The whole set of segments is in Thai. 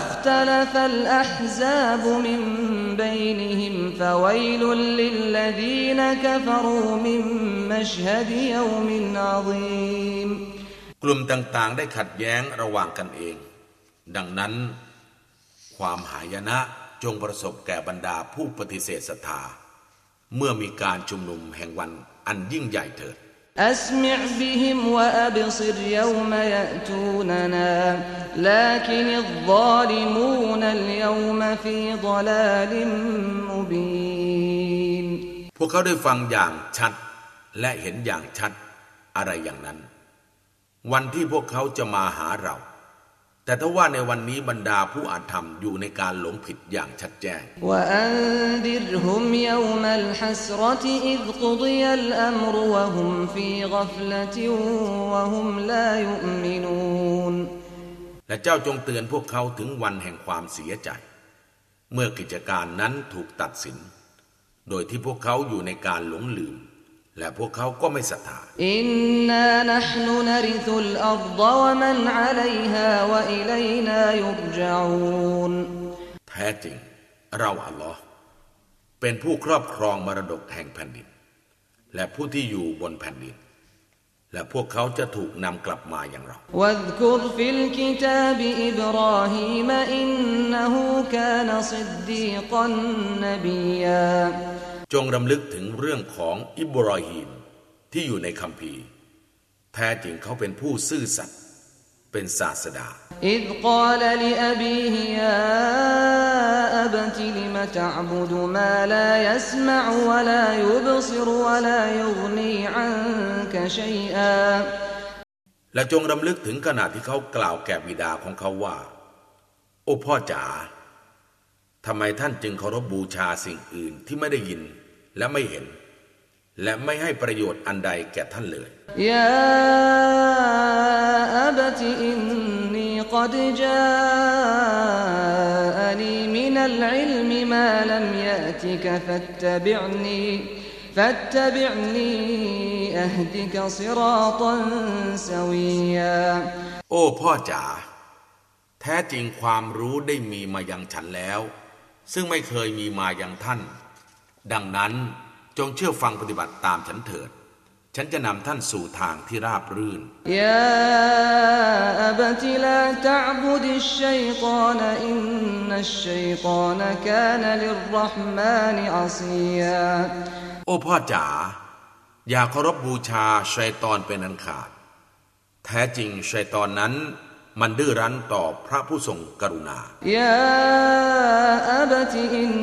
اختلف الأحزاب من بينهم فويل للذين كفروا من مشهد يوم عظيم กลุ่มต่างๆ ได้ขัดแย้งระหว่างกันเอง ดังนั้น ความหายนะจงประสบแก่บรรดาผู้ปฏิเสธศรัทธา เมื่อมีการชุมนุมแห่งวันอันยิ่งใหญ่เถิด أسمع بهم وأبصر يوم يأتوننا لكن الظالمون اليوم في ضلال مبين พวกเขาได้ฟังอย่างชัด และเห็นอย่างชัดอะไรอย่างนั้น วันที่พวกเขาจะมาหาเรา แต่ถ้าว่าในวันนี้บรรดาผู้อาธรรมอยู่ในการหลงผิดอย่างชัดแจ้งและเจ้าจงเตือนพวกเขาถึงวันแห่งความเสียใจ เมื่อกิจการนั้นถูกตัดสิน โดยที่พวกเขาอยู่ในการหลงลืม และพวกเขาก็ไม่ศรัทธาอินนานะห์นุนริซุลอัรฎวะมันอะลัยฮาวะอิลัยนายุรจูนแท้จริง เราอัลลอฮ์เป็นผู้ครอบครองมรดกแห่งแผ่นดิน และผู้ที่อยู่บนแผ่นดิน และพวกเขาจะถูกนำกลับมาอย่างเราวดกุรฟิลกิตาบอิบรอฮีมอินนหูกานซิดดีกันนบียา จงรำลึกถึงเรื่องของอิบราฮิมที่อยู่ในคัมภีร์ แท้จริงเขาเป็นผู้ซื่อสัตย์เป็นศาสดา إذ قال لأبيه يا أبت لم تعبد ما لا يسمع ولا يبصر ولا يغني عنك شيئا และจงรำลึกถึงขณะที่เขากล่าวแก่บิดาของเขาว่า โอ้พ่อจ๋า ทำไมท่านจึงเคารพบบูชาสิ่งอื่นที่ไม่ได้ยินและไม่เห็น และไม่ให้ประโยชน์อันใดแก่ท่านเลยยาอับติอินนีกดจาجاءني من العلم ما لم يأتك فاتبعني فاتبعني أهدك صراطا سوياโอ้พ่อจ๋าแท้จริงความรู้ได้มีมายังฉันแล้ว ซึ่งไม่เคยมีมาอย่างท่าน ดังนั้นจงเชื่อฟังปฏิบัติตามฉันเถิด ฉันจะนำท่านสู่ทางที่ราบรื่นياอบตลาตะบุดิชัยตานอินนัชัยตานกานลิรห์มานอาซียโอพ่อจ๋าอย่าเคารพบบูชาชัยตอนเป็นอันขาด แท้จริงชัยตอนนั้น มันดื้อรั้นต่อพระผู้ทรงกรุณา ยาอบตอิน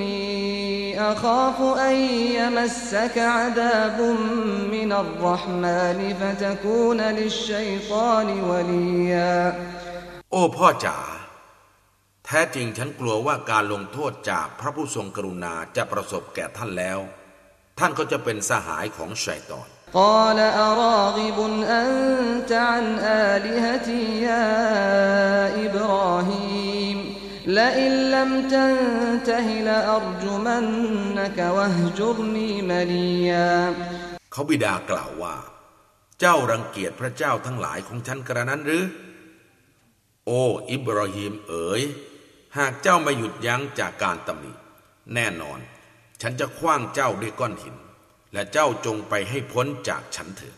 นีอัคาฟอัยยมัสสกอดาบุมมินัรรห์มานฟะตะกูนลิชชัยตานวลียาโอ้พ่อจ๋า แท้จริงฉันกลัวว่าการลงโทษจากพระผู้ทรงกรุณาจะประสบแก่ท่านแล้ว ท่านก็จะเป็นสหายของชัยตอน قال أراغب أنت عن آلهتي يا إبراهيم لئن لم تنته لأرجمنك واهجرني مليا เขาบิดากล่าวว่า เจ้ารังเกียจพระเจ้าทั้งหลายของฉันกระนั้นหรือ โอ้ อิบราฮิมเอ๋ย หากเจ้าไม่หยุดยั้งจากการตำหนิแน่นอน ฉันจะคว้างเจ้าด้วยก้อนหิน และเจ้าจงไปให้พ้นจากฉันเถิด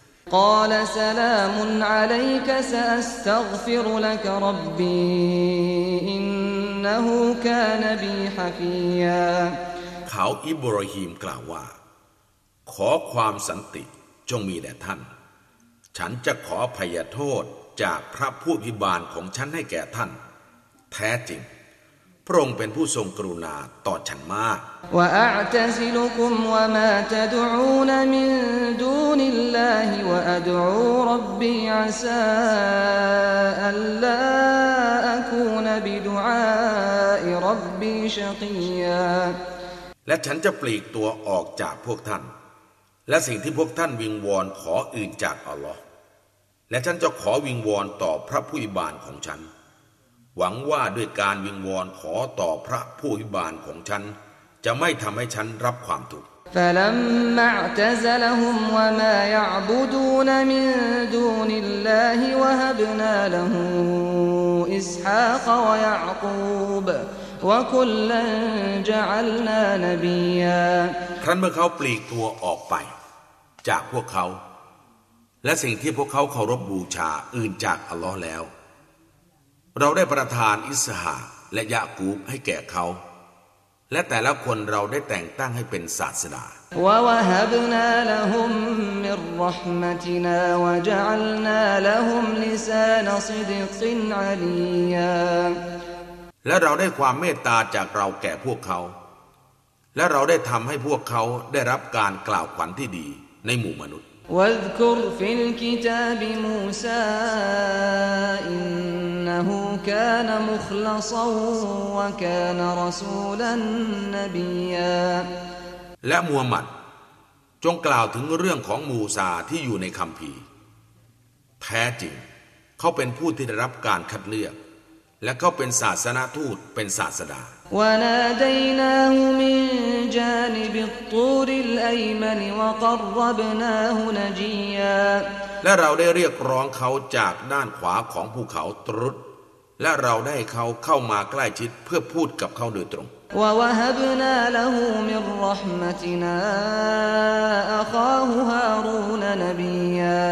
เขาอิบรอฮีมกล่าวว่า ขอความสันติจงมีแด่ท่าน ฉันจะขอพยโทษจากพระผู้พิบาลของฉันให้แก่ท่าน แท้จริง พระองค์เป็นผู้ทรงกรุณาต่อฉันมาก และฉันจะปลีกตัวออกจากพวกท่าน และสิ่งที่พวกท่านวิงวอนขออื่นจากอัลลอฮ์และฉันจะขอวิงวอนต่อพระผู้อิบานของฉัน หวังว่าด้วยการวิงวอนขอต่อพระผู้อิบานของฉัน จะไม่ทำให้ฉันรับความทุกข์ فلما اعتزلهم وما يعبدون من دون الله وهبنا له إسحاق ويعقوب وكلا جعلنا نبيا ครั้นเมื่อเขาปลีกตัวออกไป จากพวกเขา และสิ่งที่พวกเขาเคารพบูชาอื่นจากอัลลอฮ์แล้ว เราได้ประทานอิสหาและยะกูบให้แก่เขา และแต่ละคนเราได้แต่งตั้งให้เป็นศาสดา ووهبنا لهم من رحمتنا وجعلنا لهم لسان صدق عليا และเราได้ความเมตตาจากเราแก่พวกเขา และเราได้ทำให้พวกเขาได้รับการกล่าวขวัญที่ดีในหมู่มนุษย์ واذكر في الكتاب موسى إنه كان مخلصا وكان رسولا نبيا และมูฮัมหมัดจงกล่าวถึงเรื่องของมูซาที่อยู่ในคัมภีร์ แท้จริง เขาเป็นผู้ที่ได้รับการคัดเลือก และเขาเป็นศาสนาทูตเป็นศาสดา وناديناه من جانب الطور الأيمن وقربناه نجيا และเราได้เรียกร้องเขาจากด้านขวาของภูเขาตรุษและเราได้เขาเข้ามาใกล้ชิดเพื่อพูดกับเขาโดยตรง ووهبنا له من رحمتنا أخاه هارون نبيا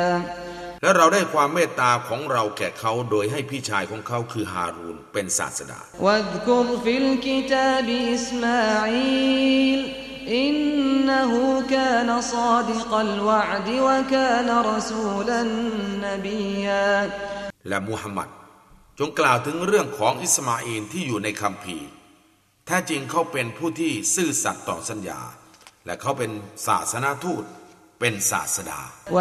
และเราได้ความเมตตาของเราแก่เขาโดยให้พี่ชายของเขาคือฮารูนเป็นศาสดา อินนหูกานซาดิกัลวะดิวกานรสูลัและมุฮัมมัดจงกล่าวถึงเรื่องของอิสมาอินที่อยู่ในคำพีแท้จริงเขาเป็นผู้ที่ซื่อสัตย์ต่อสัญญา และเขาเป็นศาสนาทูตเป็นศาสดา แล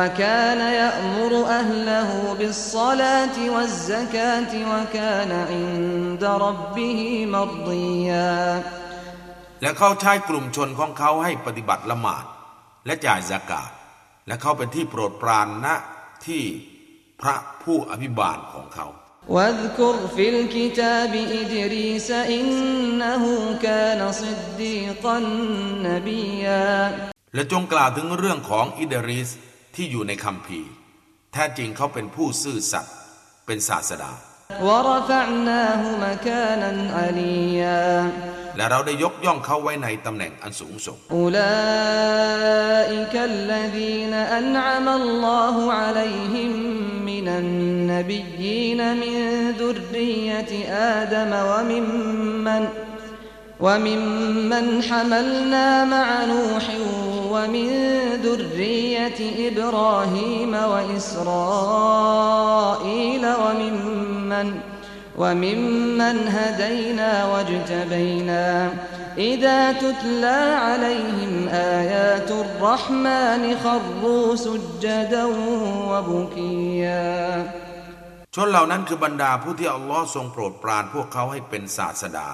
ะ และเขาใช้กลุ่มชนของเขาให้ปฏิบัติละหมาด และจ่ายสากาศและเขาเป็นที่โปรดปรานณที่พระผู้อภิบาลของเขา واذكر في الكتاب إدريس إنه كان صديقا نبيا และจงกล่าวถึงเรื่องของอิดริสที่อยู่ในคัมภีร์แท้จริงเขาเป็นผู้ซื่อสัตย์เป็นศาสดา ورفعناه مكانا عليا และเราได้ยกย่องเขาไว้ในตำแหน่งอันสูงส่ง أولئك الذين أنعم الله عليهم من النبيين من ذرية آدم وممن وممن حملنا مع نوح ومن ذرية إبراهيم وإسرائيل وممن وممن هدينا واجتبينا إذا تتلى عليهم آيات الرحمن خروا سجدا وبكيا ชนเหล่านั้นคือบรรดาผู้ที่อัลลอฮ์ทรงโปรดปรานพวกเขาให้เป็นศาสดา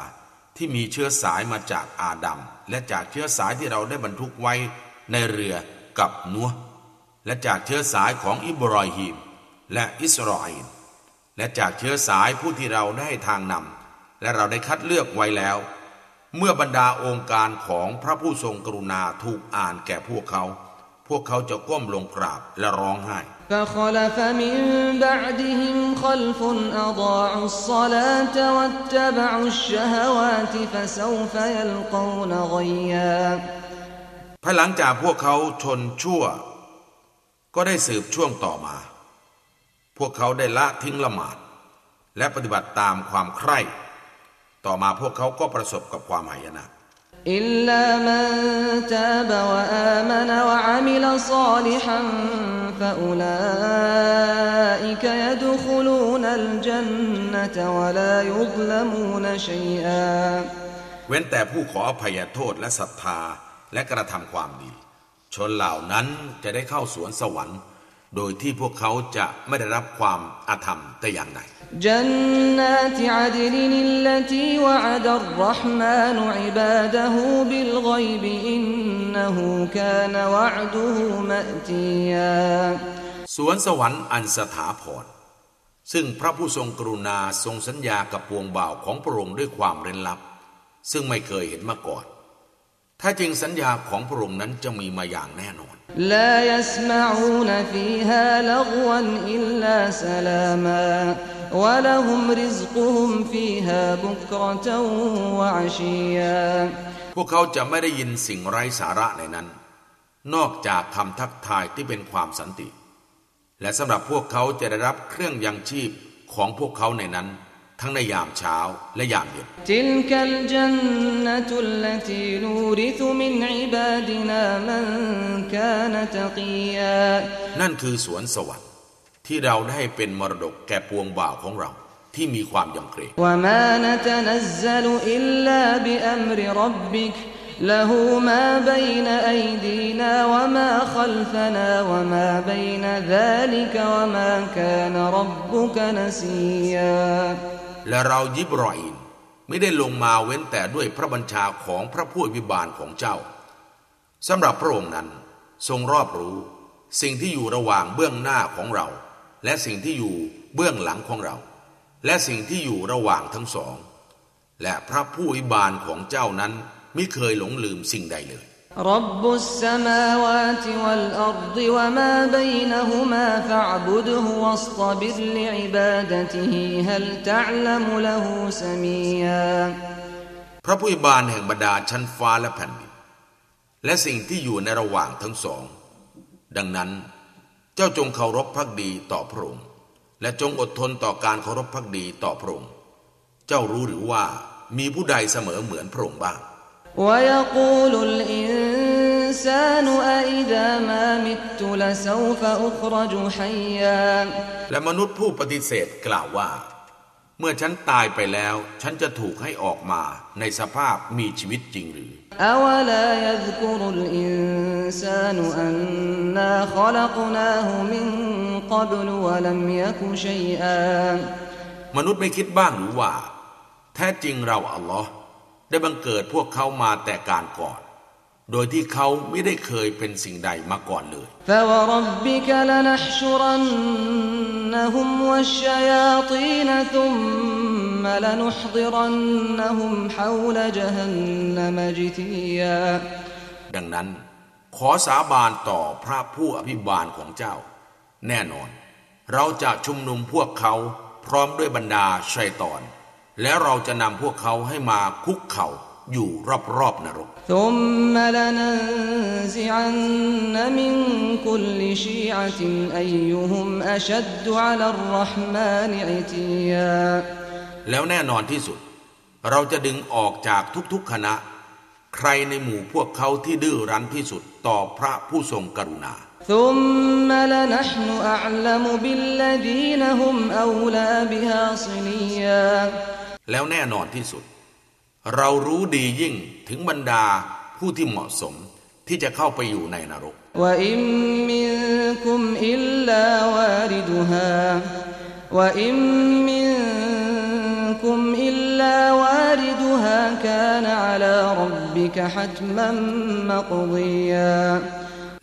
ที่มีเชื้อสายมาจากอาดัมและจากเชื้อสายที่เราได้บรรทุกไว้ในเรือกับนัวและจากเชื้อสายของอิบรอฮีม และอิสราเอล และจากเชื้อสายผู้ที่เราได้ทางนำและเราได้คัดเลือกไว้แล้ว เมื่อบรรดาองค์การของพระผู้ทรงกรุณาถูกอ่านแก่พวกเขา พวกเขาจะก้มลงกราบและร้องไห้ภายหลังจากพวกเขาชนชั่ว ก็ได้สืบช่วงต่อมา พวกเขาได้ละทิ้งละหมาด และปฏิบัติตามความใคร่ต่อมาพวกเขาก็ประสบกับความหายนะอิลลามันตาบวะอามนวะอามิลศอลิฮันฟะอุลาอิกยดุคลูนัลจันนตวะลายุซลมูนชัยอาเว้นแต่ผู้ขออภัยโทษและศรัทธาและกระทำความดี ชนเหล่านั้นจะได้เข้าสวนสวรรค์ โดยที่พวกเขาจะไม่ได้รับความอาธรรมแต่อย่างใด جنات عدن التي وعد الرحمن عباده بالغيب إنه كان وعده مأتيا สวนสวรรค์อันสถาพร ซึ่งพระผู้ทรงกรุณาทรงสัญญากับปวงบ่าวของพระองค์ด้วยความเร้นลับ ซึ่งไม่เคยเห็นมาก่อน ถ้าจริงสัญญาของพระองค์นั้นจะมีมาอย่างแน่นอน لا يسمعون فيها لغوا إلا سلاما ولهم رزقهم فيها بكرة وعشيا พวกเขาจะไม่ได้ยินสิ่งไร้สาระในนั้น นอกจากคำทักทายที่เป็นความสันติ และสำหรับพวกเขาจะได้รับเครื่องยังชีพของพวกเขาในนั้น ทั้งในยามเช้าและยามเย็น تلك الجنة التي نورث من عبادنا من كان تقيا นั่นคือสวนสวรรค์ที่เราได้เป็นมรดกแก่ปวงบ่าวของเราที่มีความยำเกรง وما نتنزل إلا بأمر ربك له ما بين أيدينا وما خلفنا وما بين ذلك وما كان ربك نسيا และเรายิบรออินไม่ได้ลงมาเว้นแต่ด้วยพระบัญชาของพระผู้อภิบาลของเจ้าสำหรับพระองค์นั้นทรงรอบรู้ สิ่งที่อยู่ระหว่างเบื้องหน้าของเรา และสิ่งที่อยู่เบื้องหลังของเรา และสิ่งที่อยู่ระหว่างทั้งสอง และพระผู้อภิบาลของเจ้านั้นไม่เคยหลงลืมสิ่งใดเลย رب السماوات والأرض وما بينهما فاعبده واصطبر لعبادته هل تعلم له سميا พระผู้อภิบาลแห่งบรรดาชั้นฟ้าและแผ่นดิน และสิ่งที่อยู่ในระหว่างทั้งสอง ดังนั้นเจ้าจงเคารพพักดีต่อพระองค์ และจงอดทนต่อการเคารพพักดีต่อพระองค์ เจ้ารู้หรือว่ามีผู้ใดเสมอเหมือนพระองค์บ้าง ويقول الإنسان أإذا ما مت لسوف أخرج حيا และมนุษย์ผู้ปฏิเสธกล่าวว่า เมื่อฉันตายไปแล้ว ฉันจะถูกให้ออกมาในสภาพมีชีวิตจริงหรือ أولا يذكر الإنسان أنا خلقناه من قبل ولم يك شيئا มนุษย์ไม่คิดบ้างหรือว่า แท้จริงเราอัลลอฮ์ ได้บังเกิดพวกเขามาแต่การก่อน โดยที่เขาไม่ได้เคยเป็นสิ่งใดมาก่อนเลยดังนั้น ขอสาบานต่อพระผู้อภิบาลของเจ้า แน่นอน เราจะชุมนุมพวกเขาพร้อมด้วยบรรดาชัยตอน และเราจะนำพวกเขาให้มาคุกเข่าอยู่รอบๆนรก ثم لننزعن من كل شيعة أيهم أشد على الرحمن عتيا แล้วแน่นอนที่สุด เราจะดึงออกจากทุกๆคณะ ใครในหมู่พวกเขาที่ดื้อรั้นที่สุดต่อพระผู้ทรงกรุณา ثم لنحن أعلم بالذين هم أولى بها صليا แล้วแน่นอนที่สุด เรารู้ดียิ่งถึงบรรดาผู้ที่เหมาะสมที่จะเข้าไปอยู่ในนรก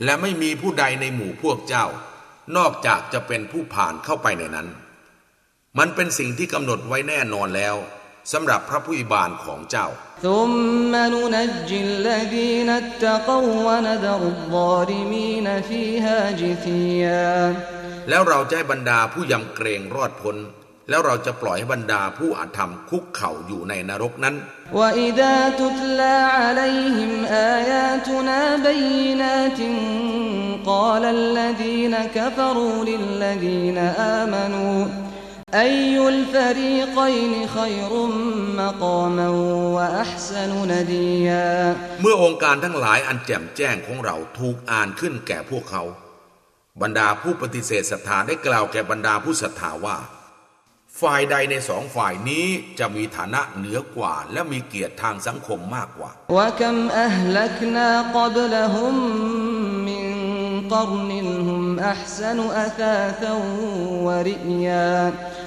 และไม่มีผู้ใดในหมู่พวกเจ้า นอกจากจะเป็นผู้ผ่านเข้าไปในนั้น มันเป็นสิ่งที่กำหนดไว้แน่นอนแล้วสำหรับพระผู้อิบาลของเจ้า ثم ننجي الذين اتقوا ونذر الظالمين فيها جثيا แล้วเราจะให้บรรดาผู้ยำเกรงรอดพ้น แล้วเราจะปล่อยให้บรรดาผู้อาธรรมคุกเข่าอยู่ในนรกนั้น وإذا تتلى عليهم آياتنا بينات قال الذين كفروا للذين آمنوا أي الفريقين خير مقاما وأحسن نديا เมื่อองค์การทั้งหลายอันแจ่มแจ้งของเราถูกอ่านขึ้นแก่พวกเขา บรรดาผู้ปฏิเสธศรัทธาได้กล่าวแก่บรรดาผู้ศรัทธาว่า ฝ่ายใดในสองฝ่ายนี้จะมีฐานะเหนือกว่า และมีเกียรติทางสังคมมากกว่า وكم أهلكنا قبلهم من قرن هم أحسن أثاثا ورئيا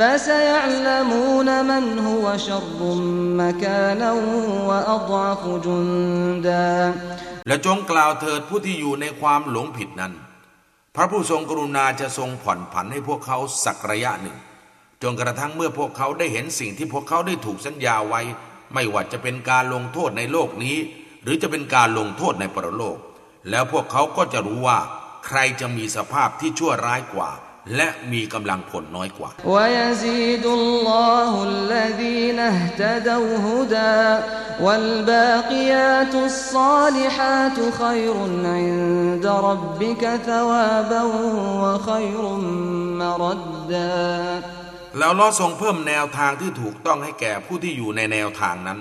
فسيعلمون من هو شر مكانا وأضعف جندا และจงกล่าวเถิดผู้ที่อยู่ในความหลงผิดนั้น พระผู้ทรงกรุณาจะทรงผ่อนผันให้พวกเขาสักระยะหนึ่ง จนกระทั่งเมื่อพวกเขาได้เห็นสิ่งที่พวกเขาได้ถูกสัญญาไว้ ไม่ว่าจะเป็นการลงโทษในโลกนี้ หรือจะเป็นการลงโทษในปรโลก แล้วพวกเขาก็จะรู้ว่า ใครจะมีสภาพที่ชั่วร้ายกว่า และมีกำลังผลน้อยกว่า ويزيد الله الذين اهتدوا هدى والباقيات الصالحات خير عند ربك ثوابا وخير مردا แล้วลอทรงเพิ่มแนวทางที่ถูกต้องให้แก่ผู้ที่อยู่ในแนวทางนั้น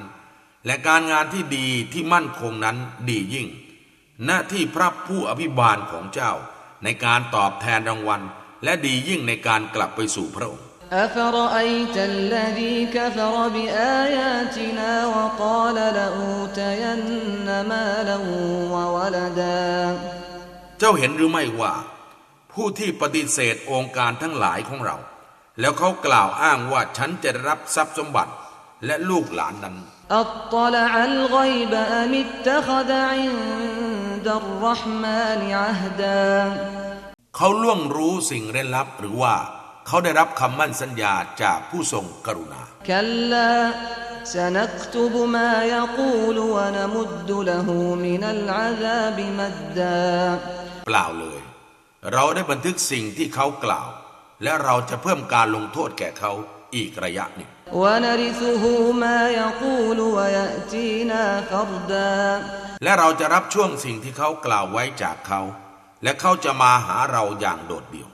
และการงานที่ดีที่มั่นคงนั้นดียิ่ง หน้าที่พระผู้อภิบาลของเจ้า ในการตอบแทนรางวัล และดียิ่งในการกลับไปสู่พระองค์ أفرأيت الذي كفر بآياتنا وقال لأوتين مالا وولدا เจ้าเห็นหรือไม่ว่า ผู้ที่ปฏิเสธองค์การทั้งหลายของเรา แล้วเขากล่าวอ้างว่าฉันจะได้รับทรัพย์สมบัติ และลูกหลานนั้น أطلع الغيب أم اتخذ عند الرحمن عهدا เขาล่วงรู้สิ่งเร้นลับหรือว่า เขาได้รับคำมั่นสัญญาจากผู้ทรงกรุณาเปล่าเลย เราได้บันทึกสิ่งที่เขากล่าว และเราจะเพิ่มการลงโทษแก่เขาอีกระยะหนึ่งและเราจะรับช่วงสิ่งที่เขากล่าวไว้จากเขา และเขาจะมาหาเราอย่างโดดเดี่ยว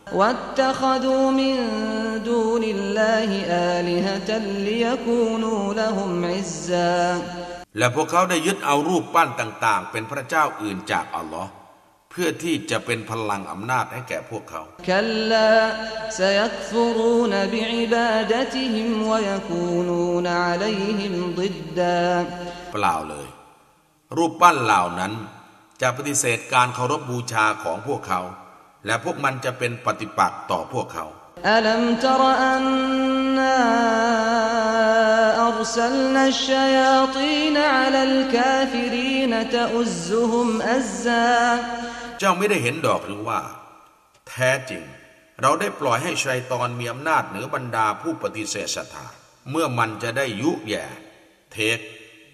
และพวกเขาได้ยึดเอารูปปั้นต่าง ๆ เป็นพระเจ้าอื่นจากอัลลอฮ์เพื่อที่จะเป็นพลังอำนาจให้แก่พวกเขา เปล่าเลย รูปปั้นเหล่านั้น จะปฏิเสธการเคารพบบูชาของพวกเขา และพวกมันจะเป็นปฏิปักษ์ต่อพวกเขาอัลัมตรอันนาอัรสลนัชยาตีนอัลลกาฟิรีนตอุซุฮุมอัซซาเจ้าไม่ได้เห็นดอกหรือว่า แท้จริง เราได้ปล่อยให้ชัยตอนมีอำนาจเหนือบรรดาผู้ปฏิเสธศรัทธาเมื่อมันจะได้ยุแย่ เทศ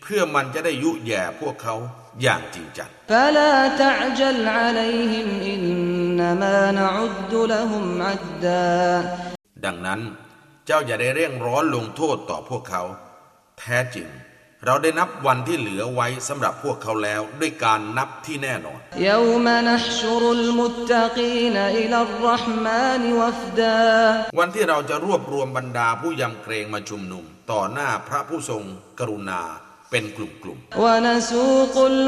เพื่อมันจะได้ยุแย่พวกเขา อย่างจริงจังดังนั้น เจ้าอย่าได้เร่งร้อนลงโทษต่อพวกเขา แท้จริง เราได้นับวันที่เหลือไว้สำหรับพวกเขาแล้วด้วยการนับที่แน่นอนวันที่เราจะรวบรวมบรรดาผู้ยำเกรงมาชุมนุม ต่อหน้าพระผู้ทรงกรุณา เป็นกลุ่มกล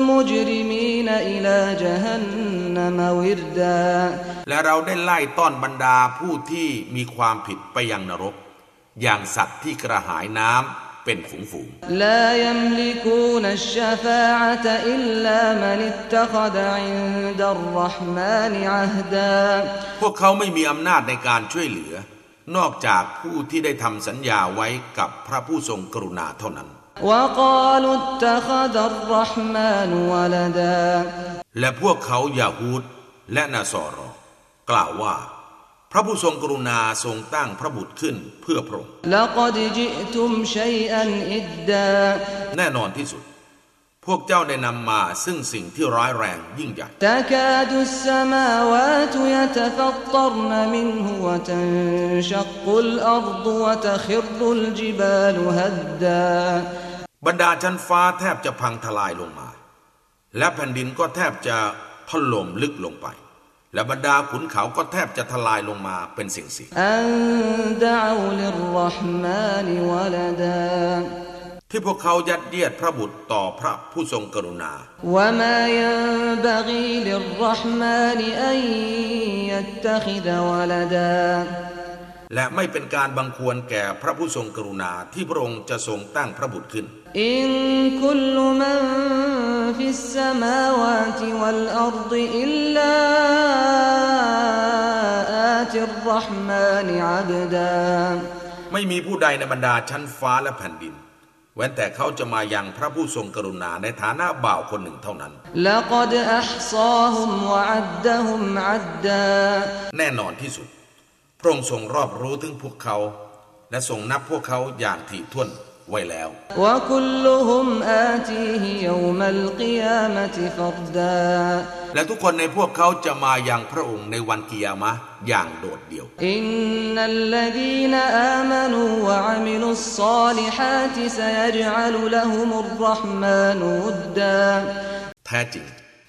มุจมและเราได้ไล่ต้อนบรรดาผู้ที่มีความผิดไปยังนรก อย่างสัตว์ที่กระหายน้ำเป็นฝูงฝูงพวกเขาไม่มีอำนาจในการช่วยเหลือ นอกจากผู้ที่ได้ทำสัญญาไว้กับพระผู้ทรงกรุณาเท่านั้น และพวกเขายาฮูดและนาซอรอกล่าวว่า พระผู้ทรงกรุณาทรงตั้งพระบุตรขึ้นเพื่อพระองค์แน่นอนที่สุด พวกเจ้าได้นำมาซึ่งสิ่งที่ร้ายแรงยิ่งใหญ่ดาจัรรดาชั้นฟ้าแทบจะพังทลายลงมา และแผ่นดินก็แทบจะถล่มลึกลงไป และบรรดาขุนเขาก็แทบจะทลายลงมาเป็นสิ่งสิ่ง ที่พวกเขายัดเยียดพระบุตรต่อพระผู้ทรงกรุณา และไม่เป็นการบังควรแก่พระผู้ทรงกรุณาที่พระองค์จะทรงตั้งพระบุตรขึ้น อินคุลมันฟิสสมาวาติวัลอัรดิอิลลาอาติรรห์มานอับดาไม่มีผู้ใดในบรรดาชั้นฟ้าและแผ่นดิน เว้นแต่เขาจะมายังพระผู้ทรงกรุณาในฐานะบ่าวคนหนึ่งเท่านั้น แน่นอนที่สุด พระองค์ทรงรอบรู้ถึงพวกเขา และทรงนับพวกเขาอย่างถี่ถ้วน ไว้แล้วและทุกคนในพวกเขาจะมาอย่างพระองค์ในวันกิยามะอย่างโดดเดี่ยวอินนัลลดีนอามานูวะอามิลุสซาลิฮาติซยัจอัลละฮุมุรเราะห์มานุดดาแท้จริง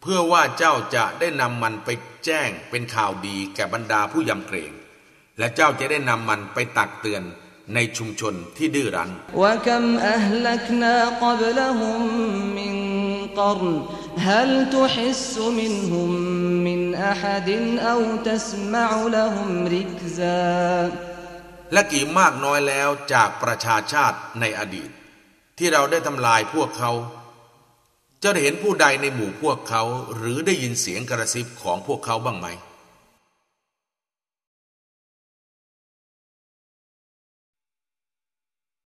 เพื่อว่าเจ้าจะได้นำมันไปแจ้งเป็นข่าวดีแก่บรรดาผู้ยำเกรง และเจ้าจะได้นำมันไปตักเตือนในชุมชนที่ดื้อรั้นและกี่มากน้อยแล้วจากประชาชาติในอดีต ที่เราได้ทำลายพวกเขา เจ้าได้เห็นผู้ใดในหมู่พวกเขา หรือได้ยินเสียงกระซิบของพวกเขาบ้างไหม